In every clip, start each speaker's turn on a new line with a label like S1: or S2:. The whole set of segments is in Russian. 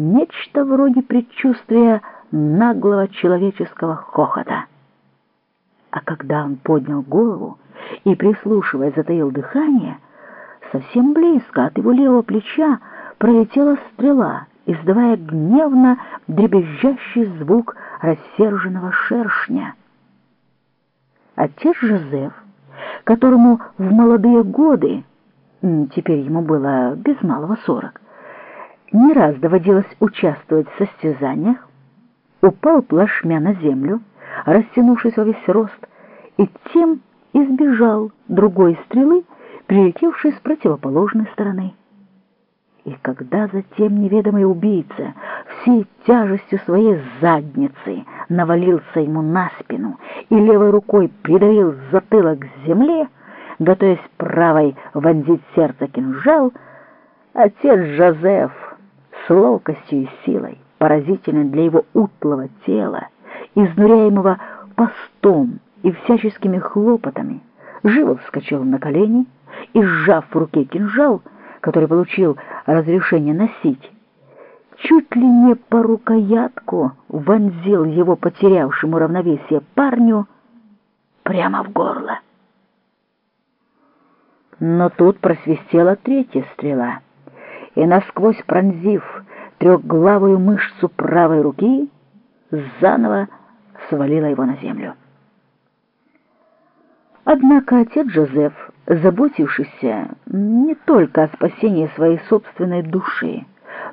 S1: нечто вроде предчувствия наглого человеческого хохота. А когда он поднял голову и, прислушиваясь, затаил дыхание, совсем близко от его левого плеча пролетела стрела, издавая гневно дребезжащий звук рассерженного шершня. Отец Жозеф, которому в молодые годы, теперь ему было без малого сорок, не раз доводилось участвовать в состязаниях, упал плашмя на землю, растянувшись во весь рост, и тем избежал другой стрелы, прилетевшей с противоположной стороны. И когда затем неведомый убийца всей тяжестью своей задницы навалился ему на спину и левой рукой придавил затылок к земле, готовясь правой вонзить сердце кинжал, отец Жозеф с ловкостью и силой, поразительной для его утлого тела, изнуряемого постом и всяческими хлопотами, живо вскочил на колени и, сжав в руке кинжал, который получил разрешение носить, чуть ли не по рукоятку вонзил его потерявшему равновесие парню прямо в горло. Но тут просвистела третья стрела, и, насквозь пронзив трехглавую мышцу правой руки, заново свалила его на землю. Однако отец Жозеф, заботившийся не только о спасении своей собственной души,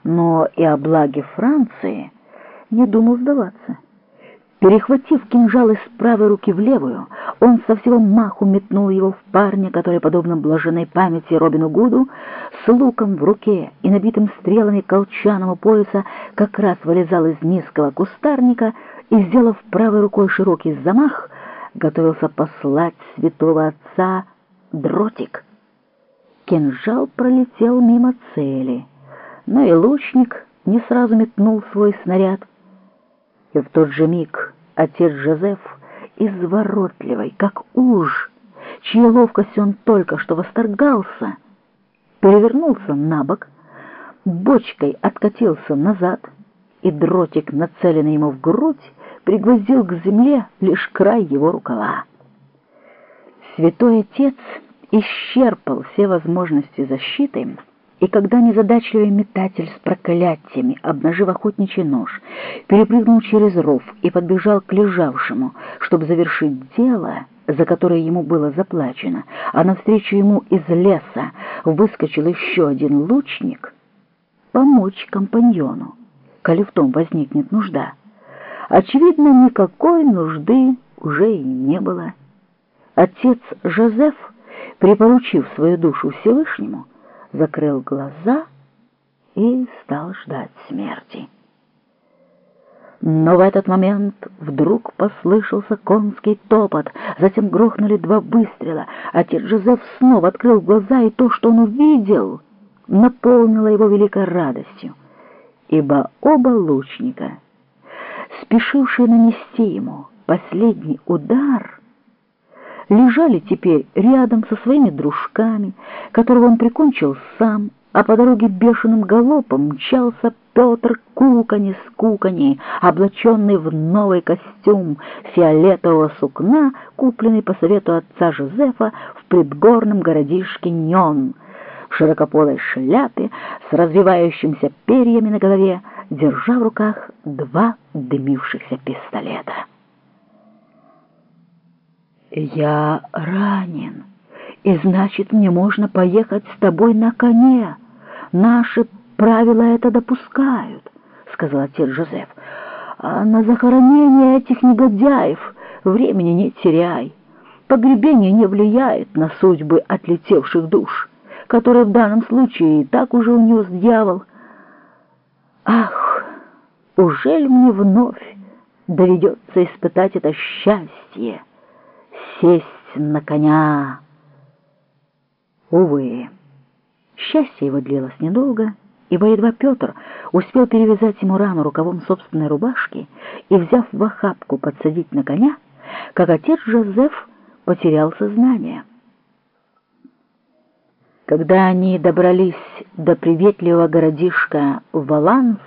S1: но и о благе Франции, не думал сдаваться. Перехватив кинжал из правой руки в левую, он со всего маху метнул его в парня, который, подобно блаженной памяти Робину Гуду, с луком в руке и набитым стрелами колчаного пояса как раз вылезал из низкого кустарника и, сделав правой рукой широкий замах, готовился послать святого отца дротик. Кинжал пролетел мимо цели, но и лучник не сразу метнул свой снаряд. И в тот же миг отец Жозеф, изворотливый, как уж, чьей ловкостью он только что восторгался, перевернулся на бок, бочкой откатился назад, и дротик, нацеленный ему в грудь, пригвоздил к земле лишь край его рукава. Святой Отец исчерпал все возможности защиты, и когда незадачливый метатель с проклятиями, обнажив охотничий нож, перепрыгнул через ров и подбежал к лежавшему, чтобы завершить дело, за которое ему было заплачено, а навстречу ему из леса выскочил еще один лучник, помочь компаньону, коли в том возникнет нужда. Очевидно, никакой нужды уже и не было. Отец Жозеф, припоручив свою душу Всевышнему, закрыл глаза и стал ждать смерти. Но в этот момент вдруг послышался конский топот, затем грохнули два выстрела. Отец Жозеф снова открыл глаза, и то, что он увидел, наполнило его великой радостью, ибо оба лучника — спешившие нанести ему последний удар, лежали теперь рядом со своими дружками, которого он прикончил сам, а по дороге бешеным галопом мчался Петр Кукани-скукани, облаченный в новый костюм фиолетового сукна, купленный по совету отца Жозефа в предгорном городишке Ньон, в широкополой шляпе с развивающимся перьями на голове, держа в руках два дымившихся пистолета. «Я ранен, и значит, мне можно поехать с тобой на коне. Наши правила это допускают», — сказал отец Жозеф. «А на захоронение этих негодяев времени не теряй. Погребение не влияет на судьбы отлетевших душ, которые в данном случае и так уже унес дьявол». Ах, ужель мне вновь доведется испытать это счастье, сесть на коня? Увы, счастье его длилось недолго, ибо едва Петр успел перевязать ему рану рукавом собственной рубашки и, взяв в охапку подсадить на коня, как отец Жозеф потерял сознание. Когда они добрались до приветливого городишка Валанс,